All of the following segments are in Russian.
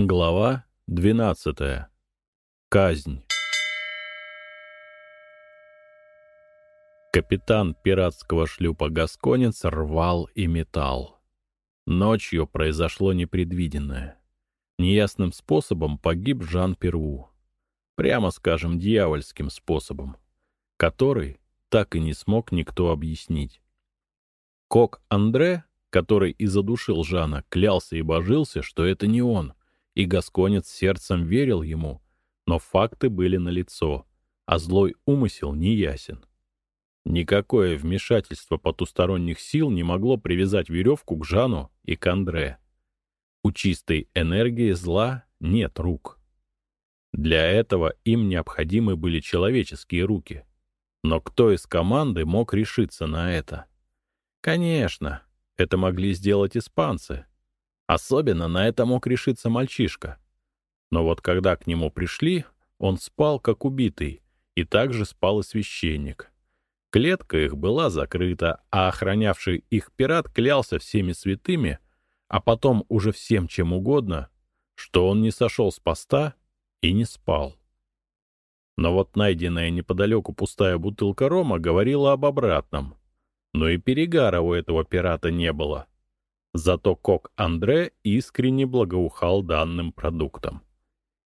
Глава 12. Казнь. Капитан пиратского шлюпа «Гасконец» рвал и метал. Ночью произошло непредвиденное. Неясным способом погиб Жан Перву. Прямо скажем, дьявольским способом, который так и не смог никто объяснить. Кок Андре, который и задушил Жана, клялся и божился, что это не он — и Гасконец сердцем верил ему, но факты были налицо, а злой умысел неясен. Никакое вмешательство потусторонних сил не могло привязать веревку к Жану и к Андре. У чистой энергии зла нет рук. Для этого им необходимы были человеческие руки. Но кто из команды мог решиться на это? Конечно, это могли сделать испанцы, Особенно на это мог решиться мальчишка. Но вот когда к нему пришли, он спал как убитый, и также спал и священник. Клетка их была закрыта, а охранявший их пират клялся всеми святыми, а потом уже всем чем угодно, что он не сошел с поста и не спал. Но вот найденная неподалеку пустая бутылка рома говорила об обратном. Но и перегара у этого пирата не было. Зато Кок Андре искренне благоухал данным продуктом.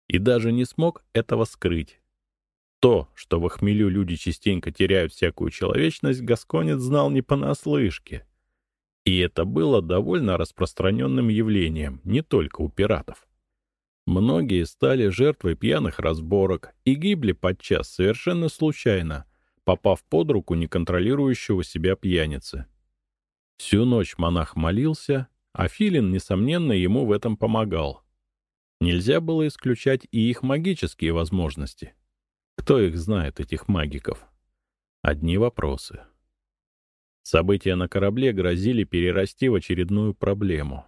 И даже не смог этого скрыть. То, что в хмелю люди частенько теряют всякую человечность, Гасконец знал не понаслышке. И это было довольно распространенным явлением, не только у пиратов. Многие стали жертвой пьяных разборок и гибли подчас совершенно случайно, попав под руку неконтролирующего себя пьяницы. Всю ночь монах молился, а Филин, несомненно, ему в этом помогал. Нельзя было исключать и их магические возможности. Кто их знает, этих магиков? Одни вопросы. События на корабле грозили перерасти в очередную проблему.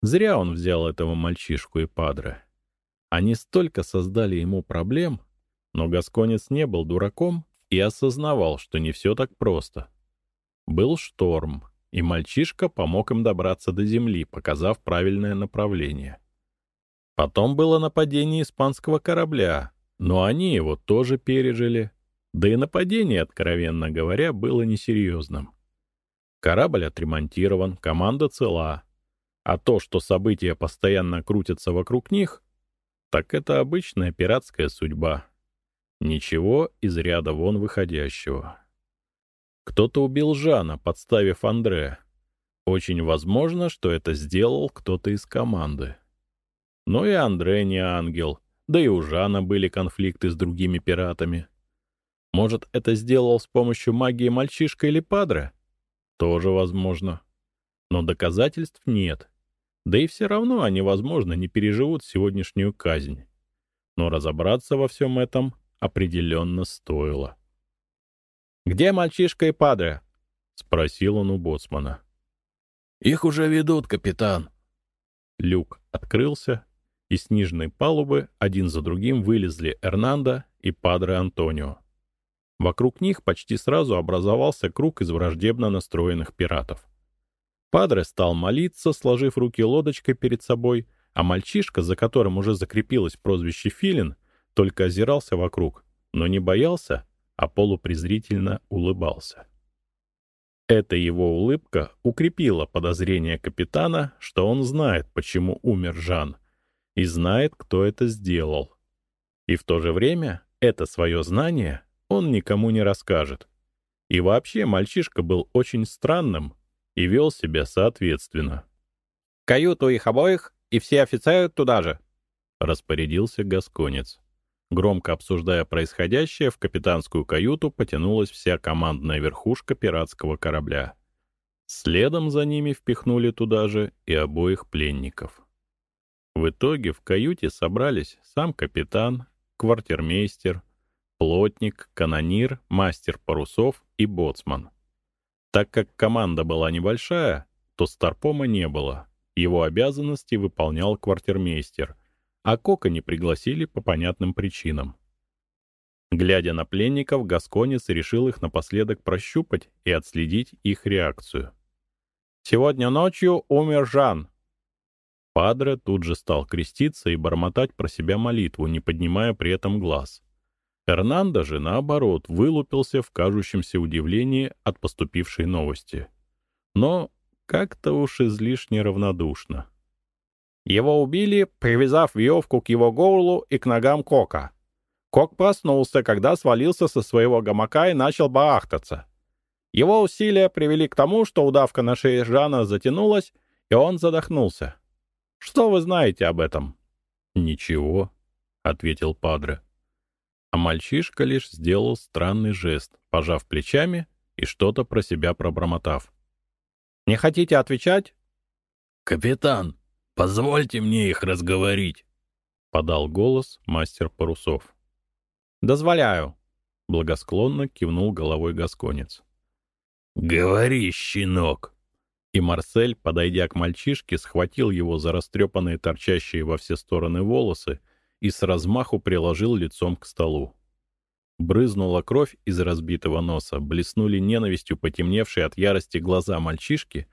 Зря он взял этого мальчишку и падре. Они столько создали ему проблем, но Гасконец не был дураком и осознавал, что не все так просто. Был шторм, и мальчишка помог им добраться до земли, показав правильное направление. Потом было нападение испанского корабля, но они его тоже пережили. Да и нападение, откровенно говоря, было несерьезным. Корабль отремонтирован, команда цела. А то, что события постоянно крутятся вокруг них, так это обычная пиратская судьба. Ничего из ряда вон выходящего. Кто-то убил Жана, подставив Андре. Очень возможно, что это сделал кто-то из команды. Но и Андре не ангел, да и у Жана были конфликты с другими пиратами. Может, это сделал с помощью магии мальчишка или падре? Тоже возможно. Но доказательств нет. Да и все равно они, возможно, не переживут сегодняшнюю казнь. Но разобраться во всем этом определенно стоило. «Где мальчишка и падре?» — спросил он у боцмана. «Их уже ведут, капитан». Люк открылся, и с нижней палубы один за другим вылезли Эрнандо и падре Антонио. Вокруг них почти сразу образовался круг из враждебно настроенных пиратов. Падре стал молиться, сложив руки лодочкой перед собой, а мальчишка, за которым уже закрепилось прозвище Филин, только озирался вокруг, но не боялся, а полупрезрительно улыбался. Эта его улыбка укрепила подозрение капитана, что он знает, почему умер Жан, и знает, кто это сделал. И в то же время это свое знание он никому не расскажет. И вообще мальчишка был очень странным и вел себя соответственно. «Каюту их обоих и все офицеры туда же», — распорядился Гасконец. Громко обсуждая происходящее, в капитанскую каюту потянулась вся командная верхушка пиратского корабля. Следом за ними впихнули туда же и обоих пленников. В итоге в каюте собрались сам капитан, квартирмейстер, плотник, канонир, мастер парусов и боцман. Так как команда была небольшая, то Старпома не было. Его обязанности выполнял квартирмейстер — а Кока не пригласили по понятным причинам. Глядя на пленников, Гасконец решил их напоследок прощупать и отследить их реакцию. «Сегодня ночью умер Жан». Падре тут же стал креститься и бормотать про себя молитву, не поднимая при этом глаз. Эрнандо же, наоборот, вылупился в кажущемся удивлении от поступившей новости. Но как-то уж излишне равнодушно. Его убили, привязав веревку к его горлу и к ногам Кока. Кок проснулся, когда свалился со своего гамака и начал барахтаться. Его усилия привели к тому, что удавка на шее Жана затянулась, и он задохнулся. Что вы знаете об этом? «Ничего», — ответил Падре. А мальчишка лишь сделал странный жест, пожав плечами и что-то про себя пробормотав. «Не хотите отвечать?» «Капитан, позвольте мне их разговорить», — подал голос мастер парусов. «Дозволяю», — благосклонно кивнул головой гасконец. «Говори, щенок!» И Марсель, подойдя к мальчишке, схватил его за растрепанные торчащие во все стороны волосы и с размаху приложил лицом к столу. Брызнула кровь из разбитого носа, блеснули ненавистью потемневшие от ярости глаза мальчишки,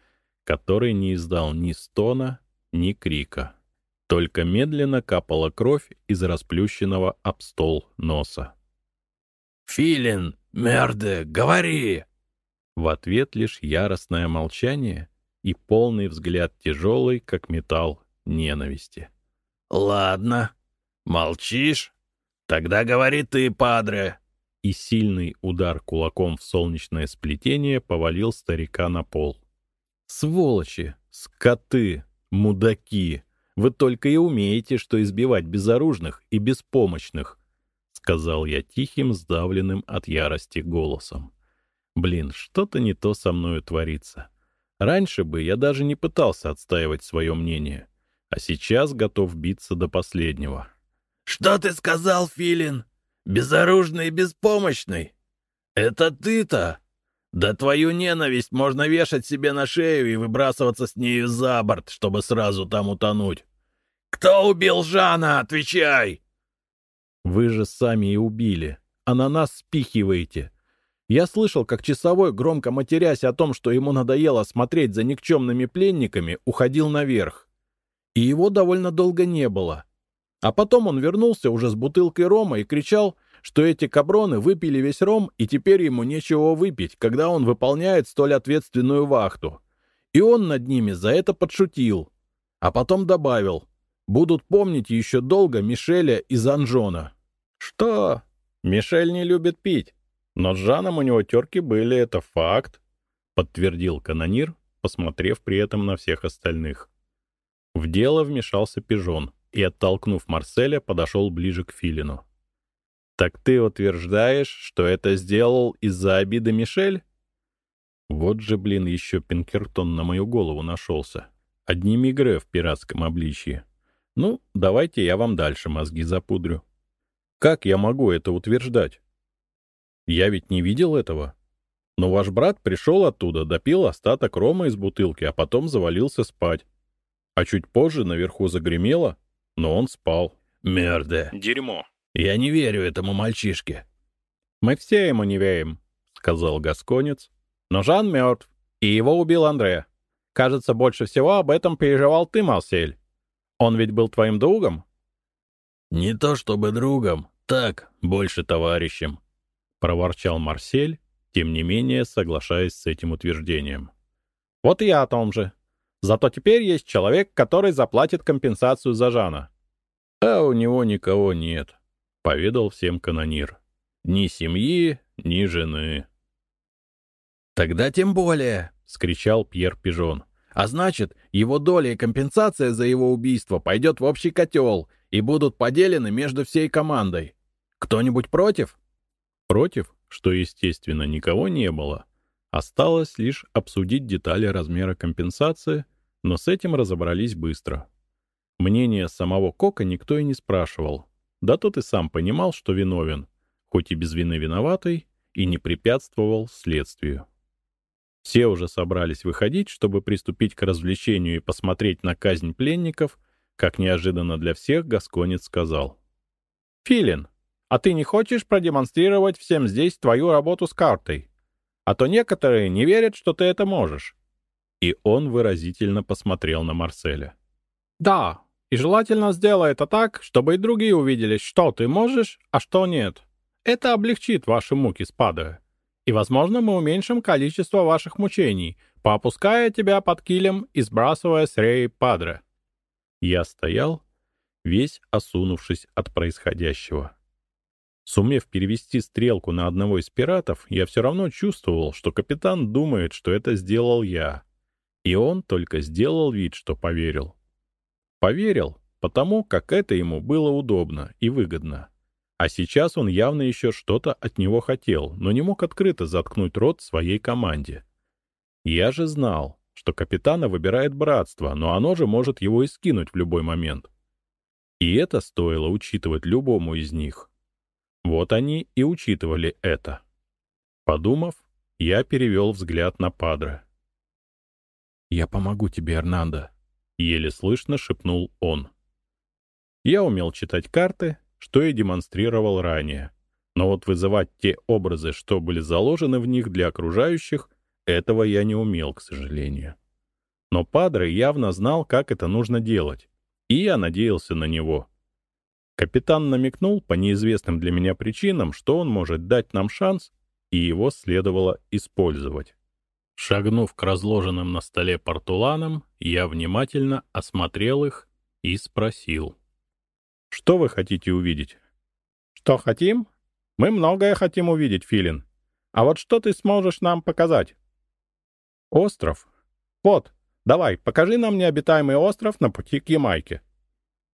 который не издал ни стона, ни крика. Только медленно капала кровь из расплющенного об стол носа. «Филин, мерде, говори!» В ответ лишь яростное молчание и полный взгляд тяжелый, как металл, ненависти. «Ладно, молчишь? Тогда говори ты, падре!» И сильный удар кулаком в солнечное сплетение повалил старика на пол. «Сволочи! Скоты! Мудаки! Вы только и умеете, что избивать безоружных и беспомощных!» — сказал я тихим, сдавленным от ярости голосом. Блин, что-то не то со мною творится. Раньше бы я даже не пытался отстаивать свое мнение, а сейчас готов биться до последнего. «Что ты сказал, Филин? Безоружный и беспомощный? Это ты-то? Да твою ненависть можно вешать себе на шею и выбрасываться с нею за борт, чтобы сразу там утонуть. Кто убил Жана? Отвечай!» «Вы же сами и убили, а на нас спихиваете. Я слышал, как часовой, громко матерясь о том, что ему надоело смотреть за никчемными пленниками, уходил наверх. И его довольно долго не было. А потом он вернулся уже с бутылкой рома и кричал, что эти каброны выпили весь ром, и теперь ему нечего выпить, когда он выполняет столь ответственную вахту. И он над ними за это подшутил. А потом добавил, будут помнить еще долго Мишеля и Занжона. Что? Мишель не любит пить. Но с Жаном у него терки были, это факт, — подтвердил канонир, посмотрев при этом на всех остальных. В дело вмешался пижон и, оттолкнув Марселя, подошел ближе к Филину. «Так ты утверждаешь, что это сделал из-за обиды Мишель?» Вот же, блин, еще Пинкертон на мою голову нашелся. Одни мигре в пиратском обличье. Ну, давайте я вам дальше мозги запудрю. Как я могу это утверждать? Я ведь не видел этого. Но ваш брат пришел оттуда, допил остаток рома из бутылки, а потом завалился спать. А чуть позже наверху загремело, но он спал. Мерде. Дерьмо. Я не верю этому мальчишке. Мы все ему не верим, сказал Гасконец. Но Жан мертв, и его убил Андре. Кажется, больше всего об этом переживал ты, Марсель. Он ведь был твоим другом? Не то чтобы другом, так, больше товарищем. — проворчал Марсель, тем не менее соглашаясь с этим утверждением. «Вот и я о том же. Зато теперь есть человек, который заплатит компенсацию за Жана». «А у него никого нет», — поведал всем канонир. «Ни семьи, ни жены». «Тогда тем более», — скричал Пьер Пижон. «А значит, его доля и компенсация за его убийство пойдет в общий котел и будут поделены между всей командой. Кто-нибудь против?» Против, что, естественно, никого не было, осталось лишь обсудить детали размера компенсации, но с этим разобрались быстро. Мнение самого Кока никто и не спрашивал, да тот и сам понимал, что виновен, хоть и без вины виноватый, и не препятствовал следствию. Все уже собрались выходить, чтобы приступить к развлечению и посмотреть на казнь пленников, как неожиданно для всех Гасконец сказал. «Филин, а ты не хочешь продемонстрировать всем здесь твою работу с картой? А то некоторые не верят, что ты это можешь». И он выразительно посмотрел на Марселя. Да, и желательно сделай это так, чтобы и другие увидели, что ты можешь, а что нет. Это облегчит ваши муки с падая. И, возможно, мы уменьшим количество ваших мучений, поопуская тебя под килем и сбрасывая с реи падре. Я стоял, весь осунувшись от происходящего. Сумев перевести стрелку на одного из пиратов, я все равно чувствовал, что капитан думает, что это сделал я. И он только сделал вид, что поверил. Поверил, потому как это ему было удобно и выгодно. А сейчас он явно еще что-то от него хотел, но не мог открыто заткнуть рот своей команде. Я же знал, что капитана выбирает братство, но оно же может его и скинуть в любой момент. И это стоило учитывать любому из них. Вот они и учитывали это. Подумав, я перевел взгляд на Падре. «Я помогу тебе, Эрнандо», — еле слышно шепнул он. Я умел читать карты, что и демонстрировал ранее. Но вот вызывать те образы, что были заложены в них для окружающих, этого я не умел, к сожалению. Но Падре явно знал, как это нужно делать, и я надеялся на него. Капитан намекнул по неизвестным для меня причинам, что он может дать нам шанс, и его следовало использовать. Шагнув к разложенным на столе портуланам, я внимательно осмотрел их и спросил. «Что вы хотите увидеть?» «Что хотим? Мы многое хотим увидеть, Филин. А вот что ты сможешь нам показать?» «Остров. Вот, давай, покажи нам необитаемый остров на пути к Ямайке».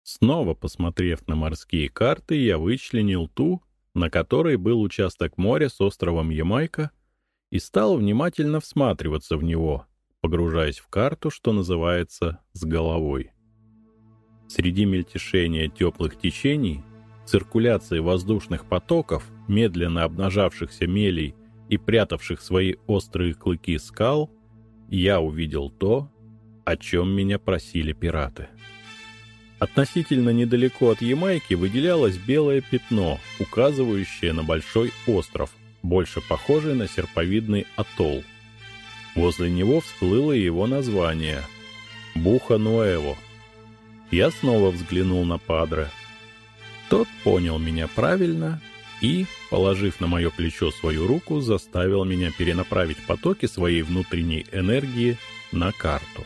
Снова посмотрев на морские карты, я вычленил ту, на которой был участок моря с островом Ямайка, и стал внимательно всматриваться в него, погружаясь в карту, что называется, с головой. Среди мельтешения теплых течений, циркуляции воздушных потоков, медленно обнажавшихся мелей и прятавших свои острые клыки скал, я увидел то, о чем меня просили пираты. Относительно недалеко от Ямайки выделялось белое пятно, указывающее на большой остров, больше похожий на серповидный атолл. Возле него всплыло его название — Буха-Нуэво. Я снова взглянул на Падре. Тот понял меня правильно и, положив на мое плечо свою руку, заставил меня перенаправить потоки своей внутренней энергии на карту.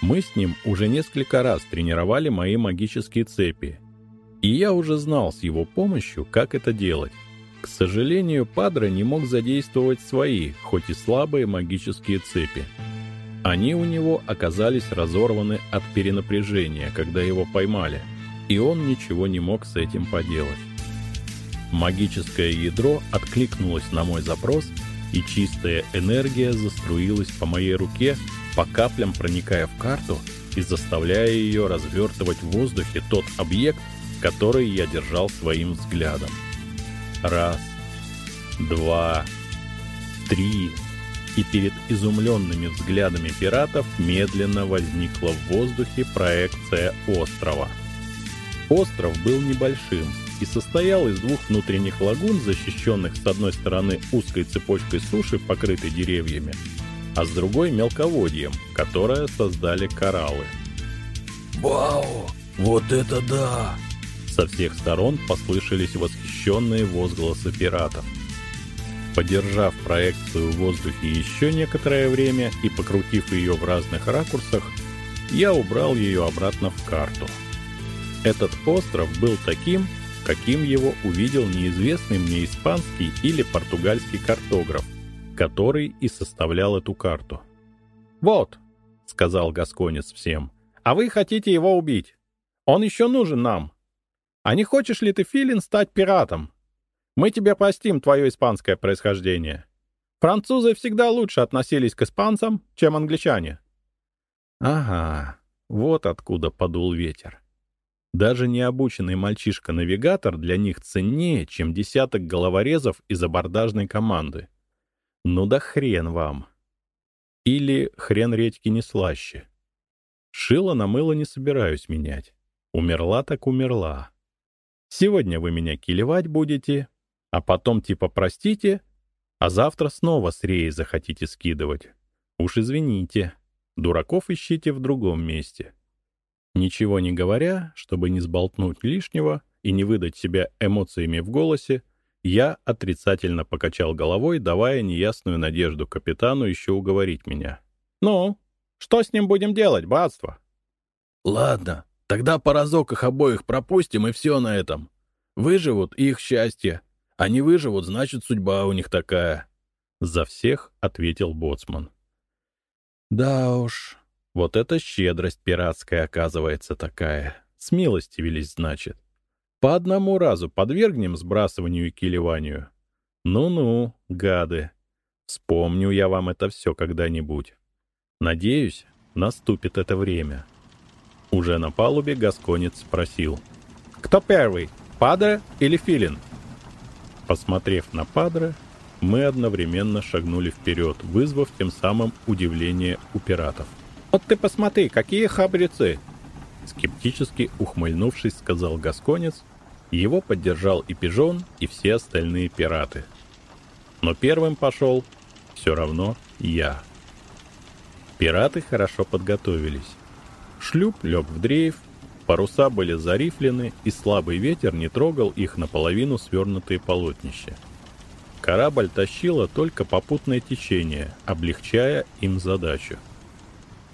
Мы с ним уже несколько раз тренировали мои магические цепи, и я уже знал с его помощью, как это делать. К сожалению, Падре не мог задействовать свои, хоть и слабые магические цепи. Они у него оказались разорваны от перенапряжения, когда его поймали, и он ничего не мог с этим поделать. Магическое ядро откликнулось на мой запрос, и чистая энергия заструилась по моей руке, по каплям проникая в карту и заставляя ее развертывать в воздухе тот объект, который я держал своим взглядом. Раз, два, три, и перед изумленными взглядами пиратов медленно возникла в воздухе проекция острова. Остров был небольшим, и состоял из двух внутренних лагун, защищенных с одной стороны узкой цепочкой суши, покрытой деревьями, а с другой — мелководьем, которое создали кораллы. «Вау! Вот это да!» Со всех сторон послышались восхищенные возгласы пиратов. Подержав проекцию в воздухе еще некоторое время и покрутив ее в разных ракурсах, я убрал ее обратно в карту. Этот остров был таким, каким его увидел неизвестный мне испанский или португальский картограф, который и составлял эту карту. «Вот», — сказал Гасконец всем, — «а вы хотите его убить. Он еще нужен нам. А не хочешь ли ты, Филин, стать пиратом? Мы тебе простим твое испанское происхождение. Французы всегда лучше относились к испанцам, чем англичане». «Ага, вот откуда подул ветер. Даже необученный мальчишка-навигатор для них ценнее, чем десяток головорезов из абордажной команды. Ну да хрен вам. Или хрен редьки не слаще. Шило на мыло не собираюсь менять. Умерла так умерла. Сегодня вы меня килевать будете, а потом типа простите, а завтра снова с реи захотите скидывать. Уж извините, дураков ищите в другом месте. Ничего не говоря, чтобы не сболтнуть лишнего и не выдать себя эмоциями в голосе, я отрицательно покачал головой, давая неясную надежду капитану еще уговорить меня. «Ну, что с ним будем делать, братство?» «Ладно, тогда по разок их обоих пропустим, и все на этом. Выживут — их счастье. А не выживут, значит, судьба у них такая». «За всех», — ответил боцман. «Да уж, вот это щедрость пиратская оказывается такая. С милости велись, значит. По одному разу подвергнем сбрасыванию и килеванию. Ну-ну, гады. Вспомню я вам это все когда-нибудь. Надеюсь, наступит это время. Уже на палубе Гасконец спросил. «Кто первый, Падре или Филин?» Посмотрев на Падре, мы одновременно шагнули вперед, вызвав тем самым удивление у пиратов. «Вот ты посмотри, какие хабрецы!» Скептически ухмыльнувшись, сказал Гасконец. Его поддержал и Пижон, и все остальные пираты. Но первым пошел все равно я. Пираты хорошо подготовились. Шлюп лег в дрейф, паруса были зарифлены, и слабый ветер не трогал их наполовину свернутые полотнища. Корабль тащило только попутное течение, облегчая им задачу.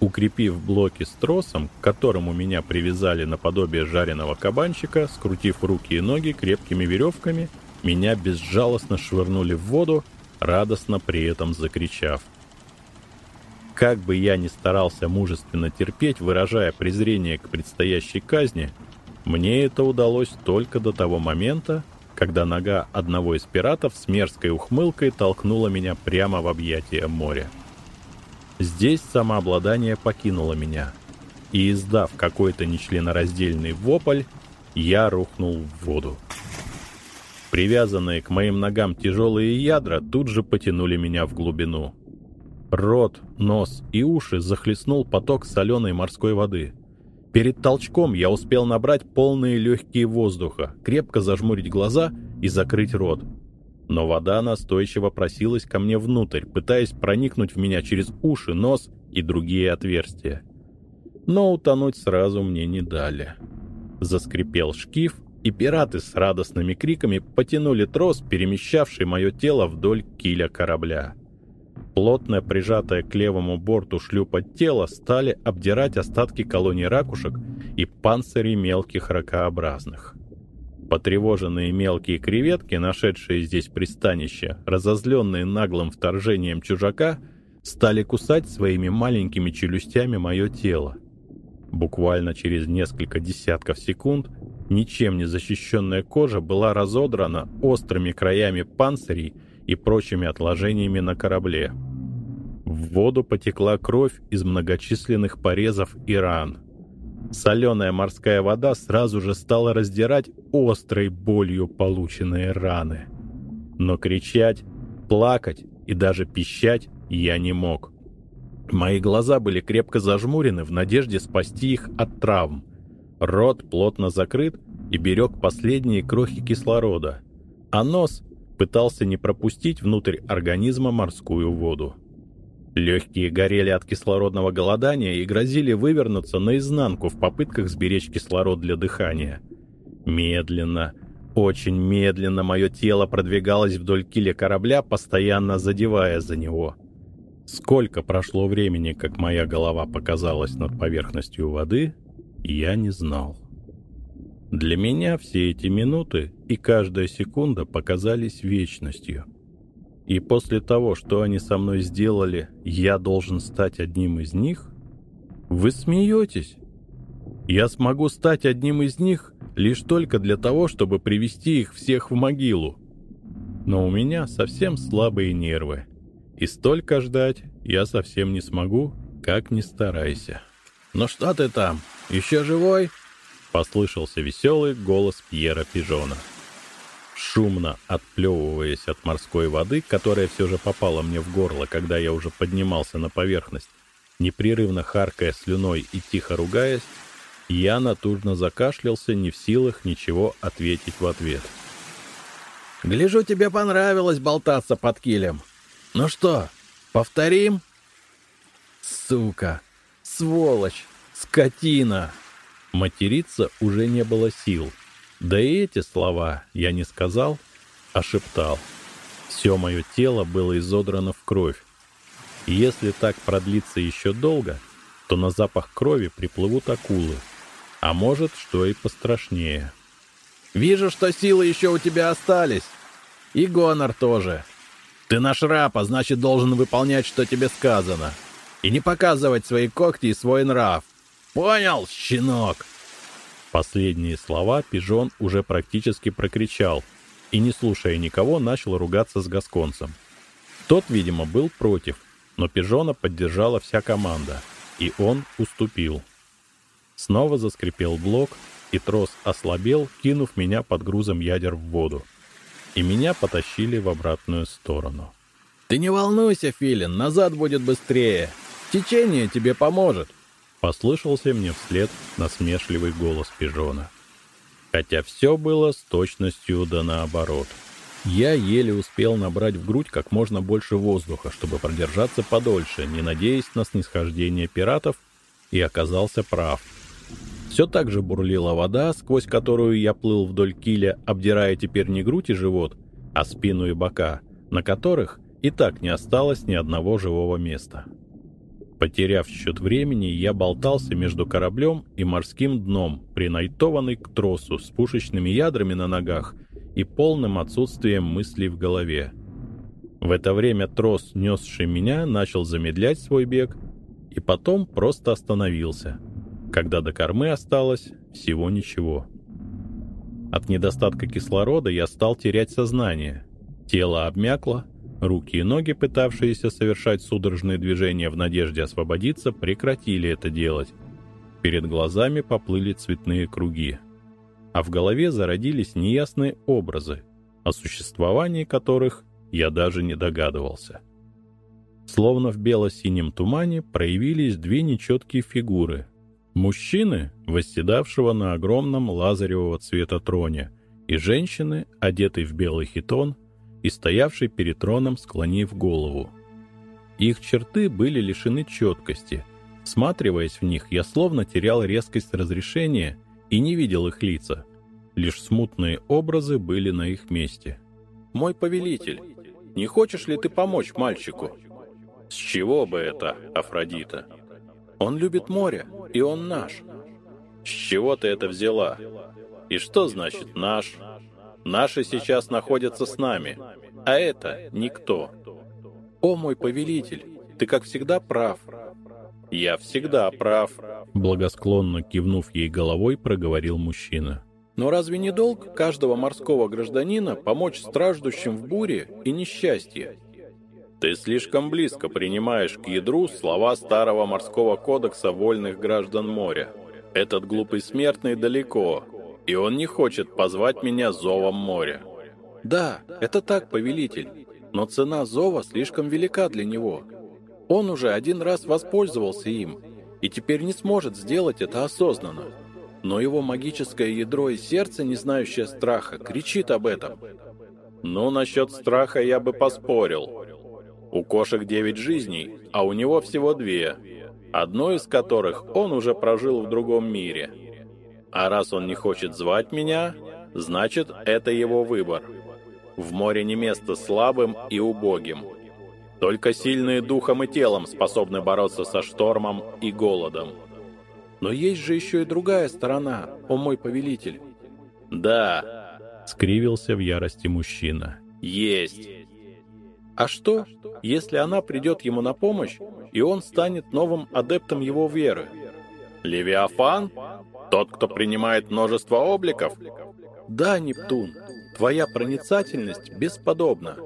Укрепив блоки с тросом, к которому меня привязали наподобие жареного кабанчика, скрутив руки и ноги крепкими веревками, меня безжалостно швырнули в воду, радостно при этом закричав. Как бы я ни старался мужественно терпеть, выражая презрение к предстоящей казни, мне это удалось только до того момента, когда нога одного из пиратов с мерзкой ухмылкой толкнула меня прямо в объятия моря. Здесь самообладание покинуло меня, и, издав какой-то нечленораздельный вопль, я рухнул в воду. Привязанные к моим ногам тяжелые ядра тут же потянули меня в глубину. Рот, нос и уши захлестнул поток соленой морской воды. Перед толчком я успел набрать полные легкие воздуха, крепко зажмурить глаза и закрыть рот — но вода настойчиво просилась ко мне внутрь, пытаясь проникнуть в меня через уши, нос и другие отверстия. Но утонуть сразу мне не дали. Заскрипел шкив, и пираты с радостными криками потянули трос, перемещавший мое тело вдоль киля корабля. Плотно прижатое к левому борту шлюпа тело стали обдирать остатки колоний ракушек и панцирей мелких ракообразных. Потревоженные мелкие креветки, нашедшие здесь пристанище, разозленные наглым вторжением чужака, стали кусать своими маленькими челюстями мое тело. Буквально через несколько десятков секунд ничем не защищенная кожа была разодрана острыми краями панцирей и прочими отложениями на корабле. В воду потекла кровь из многочисленных порезов и ран — Соленая морская вода сразу же стала раздирать острой болью полученные раны. Но кричать, плакать и даже пищать я не мог. Мои глаза были крепко зажмурены в надежде спасти их от травм. Рот плотно закрыт и берег последние крохи кислорода, а нос пытался не пропустить внутрь организма морскую воду. Легкие горели от кислородного голодания и грозили вывернуться наизнанку в попытках сберечь кислород для дыхания. Медленно, очень медленно мое тело продвигалось вдоль киля корабля, постоянно задевая за него. Сколько прошло времени, как моя голова показалась над поверхностью воды, я не знал. Для меня все эти минуты и каждая секунда показались вечностью — и после того, что они со мной сделали, я должен стать одним из них? Вы смеетесь? Я смогу стать одним из них лишь только для того, чтобы привести их всех в могилу. Но у меня совсем слабые нервы. И столько ждать я совсем не смогу, как ни старайся. «Ну что ты там, еще живой?» Послышался веселый голос Пьера Пижона. Шумно отплевываясь от морской воды, которая все же попала мне в горло, когда я уже поднимался на поверхность, непрерывно харкая слюной и тихо ругаясь, я натужно закашлялся, не в силах ничего ответить в ответ. «Гляжу, тебе понравилось болтаться под килем. Ну что, повторим?» «Сука! Сволочь! Скотина!» Материться уже не было сил. Да и эти слова я не сказал, а шептал. Все мое тело было изодрано в кровь. Если так продлится еще долго, то на запах крови приплывут акулы. А может, что и пострашнее. «Вижу, что силы еще у тебя остались. И гонор тоже. Ты наш раб, а значит, должен выполнять, что тебе сказано. И не показывать свои когти и свой нрав. Понял, щенок?» Последние слова Пижон уже практически прокричал и, не слушая никого, начал ругаться с Гасконцем. Тот, видимо, был против, но Пижона поддержала вся команда, и он уступил. Снова заскрипел блок, и трос ослабел, кинув меня под грузом ядер в воду. И меня потащили в обратную сторону. «Ты не волнуйся, Филин, назад будет быстрее. Течение тебе поможет», Послышался мне вслед насмешливый голос пижона. Хотя все было с точностью да наоборот. Я еле успел набрать в грудь как можно больше воздуха, чтобы продержаться подольше, не надеясь на снисхождение пиратов, и оказался прав. Все так же бурлила вода, сквозь которую я плыл вдоль киля, обдирая теперь не грудь и живот, а спину и бока, на которых и так не осталось ни одного живого места. Потеряв счет времени, я болтался между кораблем и морским дном, принайтованный к тросу с пушечными ядрами на ногах и полным отсутствием мыслей в голове. В это время трос, несший меня, начал замедлять свой бег и потом просто остановился, когда до кормы осталось всего ничего. От недостатка кислорода я стал терять сознание. Тело обмякло, Руки и ноги, пытавшиеся совершать судорожные движения в надежде освободиться, прекратили это делать. Перед глазами поплыли цветные круги. А в голове зародились неясные образы, о существовании которых я даже не догадывался. Словно в бело-синем тумане проявились две нечеткие фигуры. Мужчины, восседавшего на огромном лазаревого цвета троне, и женщины, одетой в белый хитон, и стоявший перед троном, склонив голову. Их черты были лишены четкости. Всматриваясь в них, я словно терял резкость разрешения и не видел их лица. Лишь смутные образы были на их месте. «Мой повелитель, не хочешь ли ты помочь мальчику?» «С чего бы это, Афродита?» «Он любит море, и он наш». «С чего ты это взяла? И что значит «наш»?» Наши сейчас находятся с нами, а это никто. О мой повелитель, ты как всегда прав. Я всегда прав, благосклонно кивнув ей головой, проговорил мужчина. Но разве не долг каждого морского гражданина помочь страждущим в буре и несчастье? Ты слишком близко принимаешь к ядру слова старого морского кодекса вольных граждан моря. Этот глупый смертный далеко, и он не хочет позвать меня зовом моря. Да, это так, повелитель, но цена зова слишком велика для него. Он уже один раз воспользовался им, и теперь не сможет сделать это осознанно. Но его магическое ядро и сердце, не знающее страха, кричит об этом. Ну, насчет страха я бы поспорил. У кошек девять жизней, а у него всего две, одну из которых он уже прожил в другом мире – а раз он не хочет звать меня, значит, это его выбор. В море не место слабым и убогим. Только сильные духом и телом способны бороться со штормом и голодом. Но есть же еще и другая сторона, о мой повелитель. Да, скривился в ярости мужчина. Есть. А что, если она придет ему на помощь, и он станет новым адептом его веры? Левиафан? Тот, кто принимает множество обликов? Да, Нептун, твоя проницательность бесподобна.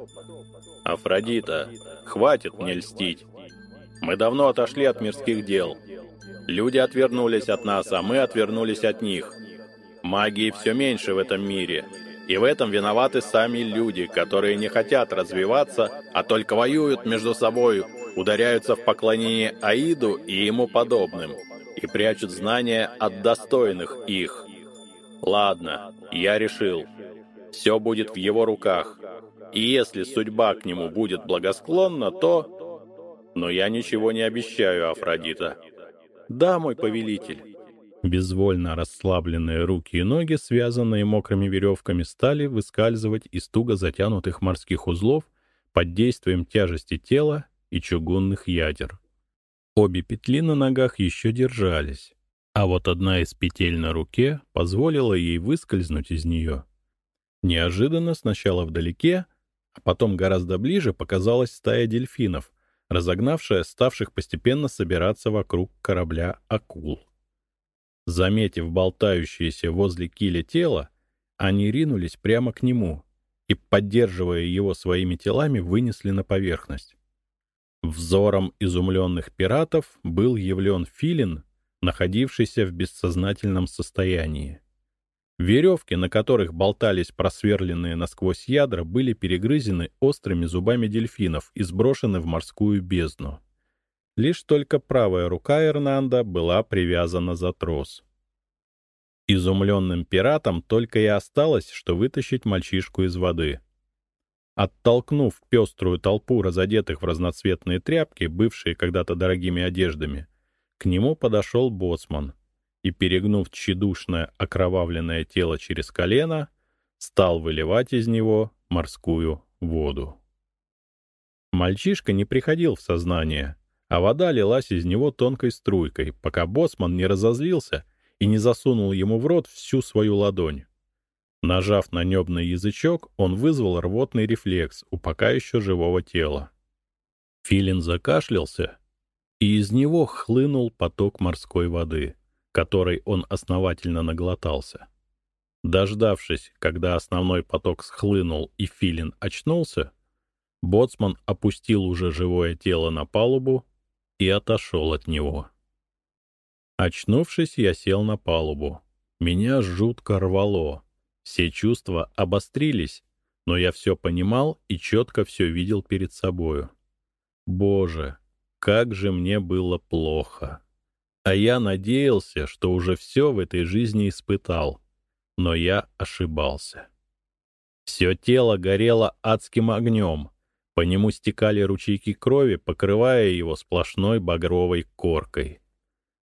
Афродита, хватит мне льстить. Мы давно отошли от мирских дел. Люди отвернулись от нас, а мы отвернулись от них. Магии все меньше в этом мире. И в этом виноваты сами люди, которые не хотят развиваться, а только воюют между собой, ударяются в поклонение Аиду и ему подобным и прячут знания от достойных их. Ладно, я решил. Все будет в его руках. И если судьба к нему будет благосклонна, то... Но я ничего не обещаю, Афродита. Да, мой повелитель. Безвольно расслабленные руки и ноги, связанные мокрыми веревками, стали выскальзывать из туго затянутых морских узлов под действием тяжести тела и чугунных ядер. Обе петли на ногах еще держались, а вот одна из петель на руке позволила ей выскользнуть из нее. Неожиданно сначала вдалеке, а потом гораздо ближе показалась стая дельфинов, разогнавшая ставших постепенно собираться вокруг корабля акул. Заметив болтающееся возле киля тело, они ринулись прямо к нему и, поддерживая его своими телами, вынесли на поверхность. Взором изумленных пиратов был явлен филин, находившийся в бессознательном состоянии. Веревки, на которых болтались просверленные насквозь ядра, были перегрызены острыми зубами дельфинов и сброшены в морскую бездну. Лишь только правая рука Эрнанда была привязана за трос. Изумленным пиратам только и осталось, что вытащить мальчишку из воды. Оттолкнув пеструю толпу разодетых в разноцветные тряпки, бывшие когда-то дорогими одеждами, к нему подошел боцман — и, перегнув тщедушное окровавленное тело через колено, стал выливать из него морскую воду. Мальчишка не приходил в сознание, а вода лилась из него тонкой струйкой, пока боссман не разозлился и не засунул ему в рот всю свою ладонь. Нажав на небный язычок, он вызвал рвотный рефлекс у пока еще живого тела. Филин закашлялся, и из него хлынул поток морской воды которой он основательно наглотался. Дождавшись, когда основной поток схлынул и Филин очнулся, боцман опустил уже живое тело на палубу и отошел от него. Очнувшись, я сел на палубу. Меня жутко рвало. Все чувства обострились, но я все понимал и четко все видел перед собою. Боже, как же мне было плохо. А я надеялся, что уже все в этой жизни испытал. Но я ошибался. Все тело горело адским огнем. По нему стекали ручейки крови, покрывая его сплошной багровой коркой.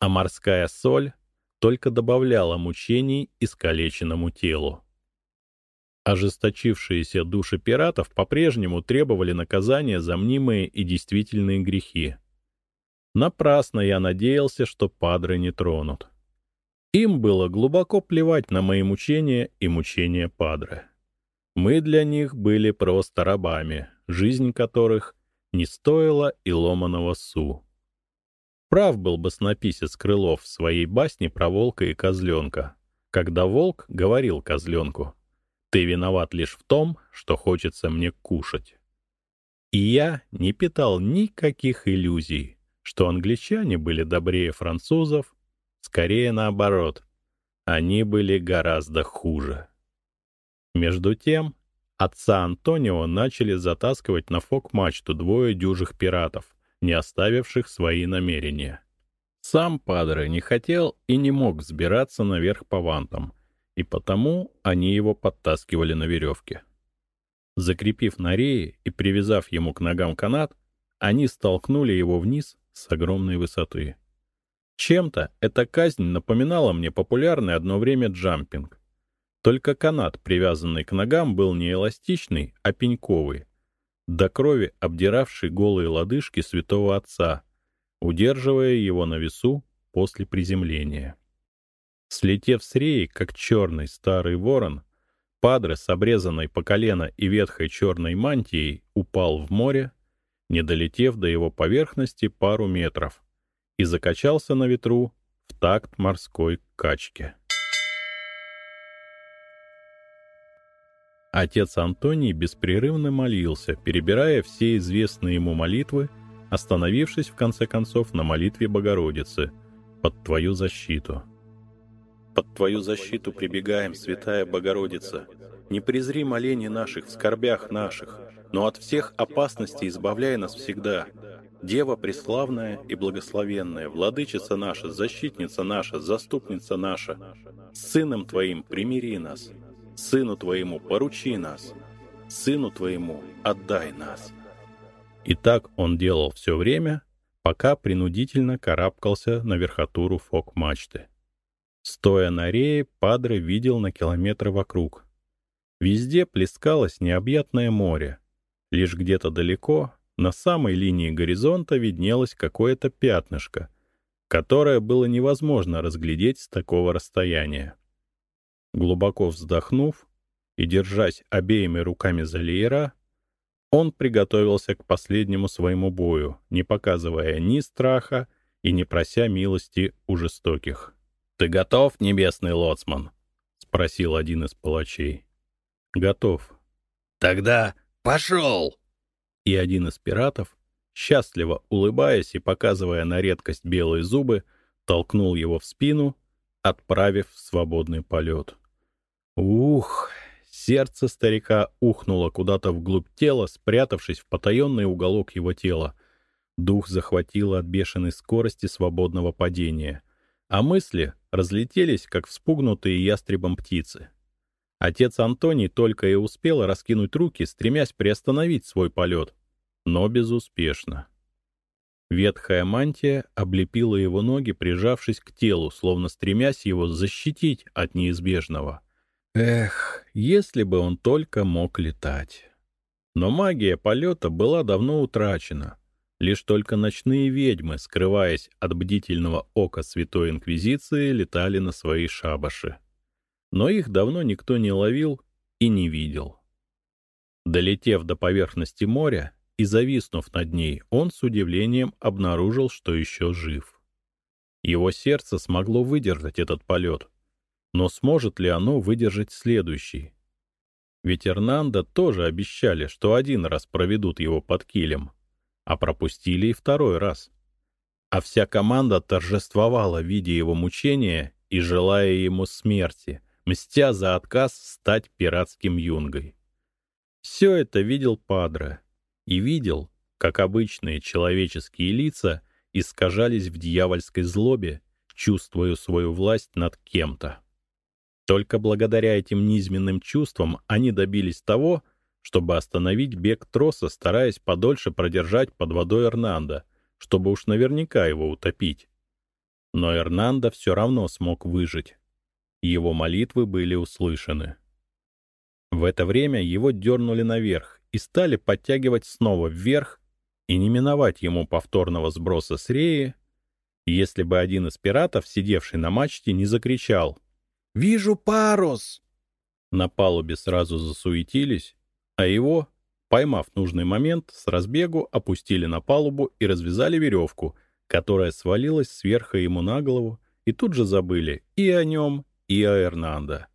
А морская соль только добавляла мучений искалеченному телу. Ожесточившиеся души пиратов по-прежнему требовали наказания за мнимые и действительные грехи. Напрасно я надеялся, что падры не тронут. Им было глубоко плевать на мои мучения и мучения падры. Мы для них были просто рабами, жизнь которых не стоила и ломаного су. Прав был бы снописец Крылов в своей басне про волка и козленка, когда волк говорил козленку, «Ты виноват лишь в том, что хочется мне кушать». И я не питал никаких иллюзий, что англичане были добрее французов, скорее наоборот. Они были гораздо хуже. Между тем, отца Антонио начали затаскивать на фок-мачту двое дюжих пиратов, не оставивших свои намерения. Сам Падре не хотел и не мог взбираться наверх по вантам, и потому они его подтаскивали на веревке. Закрепив на рее и привязав ему к ногам канат, они столкнули его вниз с огромной высоты. Чем-то эта казнь напоминала мне популярный одно время джампинг. Только канат, привязанный к ногам, был не эластичный, а пеньковый, до крови обдиравший голые лодыжки святого отца, удерживая его на весу после приземления. Слетев с реи, как черный старый ворон, Падре с обрезанной по колено и ветхой черной мантией упал в море не долетев до его поверхности пару метров, и закачался на ветру в такт морской качке. Отец Антоний беспрерывно молился, перебирая все известные ему молитвы, остановившись в конце концов на молитве Богородицы «Под Твою защиту». «Под Твою защиту прибегаем, Святая Богородица, не презри молений наших в скорбях наших, но от всех опасностей избавляй нас всегда. Дева преславная и благословенная, владычица наша, защитница наша, заступница наша, Сыном Твоим примири нас, Сыну Твоему поручи нас, Сыну Твоему отдай нас». И так он делал все время, пока принудительно карабкался на верхотуру фок-мачты. Стоя на рее, Падре видел на километры вокруг. Везде плескалось необъятное море. Лишь где-то далеко, на самой линии горизонта, виднелось какое-то пятнышко, которое было невозможно разглядеть с такого расстояния. Глубоко вздохнув и держась обеими руками за леера, он приготовился к последнему своему бою, не показывая ни страха и не прося милости у жестоких. «Ты готов, небесный лоцман?» — спросил один из палачей. «Готов». «Тогда пошел!» И один из пиратов, счастливо улыбаясь и показывая на редкость белые зубы, толкнул его в спину, отправив в свободный полет. Ух! Сердце старика ухнуло куда-то вглубь тела, спрятавшись в потаенный уголок его тела. Дух захватило от бешеной скорости свободного падения, а мысли разлетелись, как вспугнутые ястребом птицы. Отец Антоний только и успел раскинуть руки, стремясь приостановить свой полет, но безуспешно. Ветхая мантия облепила его ноги, прижавшись к телу, словно стремясь его защитить от неизбежного. Эх, если бы он только мог летать. Но магия полета была давно утрачена. Лишь только ночные ведьмы, скрываясь от бдительного ока Святой Инквизиции, летали на свои шабаши. Но их давно никто не ловил и не видел. Долетев до поверхности моря и зависнув над ней, он с удивлением обнаружил, что еще жив. Его сердце смогло выдержать этот полет — но сможет ли оно выдержать следующий? Ведь Эрнандо тоже обещали, что один раз проведут его под килем, а пропустили и второй раз. А вся команда торжествовала, видя его мучения и желая ему смерти, мстя за отказ стать пиратским юнгой. Все это видел Падре и видел, как обычные человеческие лица искажались в дьявольской злобе, чувствуя свою власть над кем-то. Только благодаря этим низменным чувствам они добились того, чтобы остановить бег троса, стараясь подольше продержать под водой Эрнанда, чтобы уж наверняка его утопить. Но Эрнандо все равно смог выжить. Его молитвы были услышаны. В это время его дернули наверх и стали подтягивать снова вверх и не миновать ему повторного сброса с реи, если бы один из пиратов, сидевший на мачте, не закричал — Вижу парус!» На палубе сразу засуетились, а его, поймав нужный момент, с разбегу опустили на палубу и развязали веревку, которая свалилась сверху ему на голову, и тут же забыли и о нем, и о Эрнандо.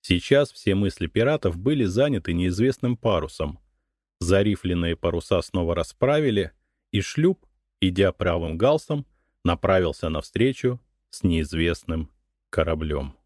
Сейчас все мысли пиратов были заняты неизвестным парусом. Зарифленные паруса снова расправили, и шлюп, идя правым галсом, направился навстречу с неизвестным кораблем.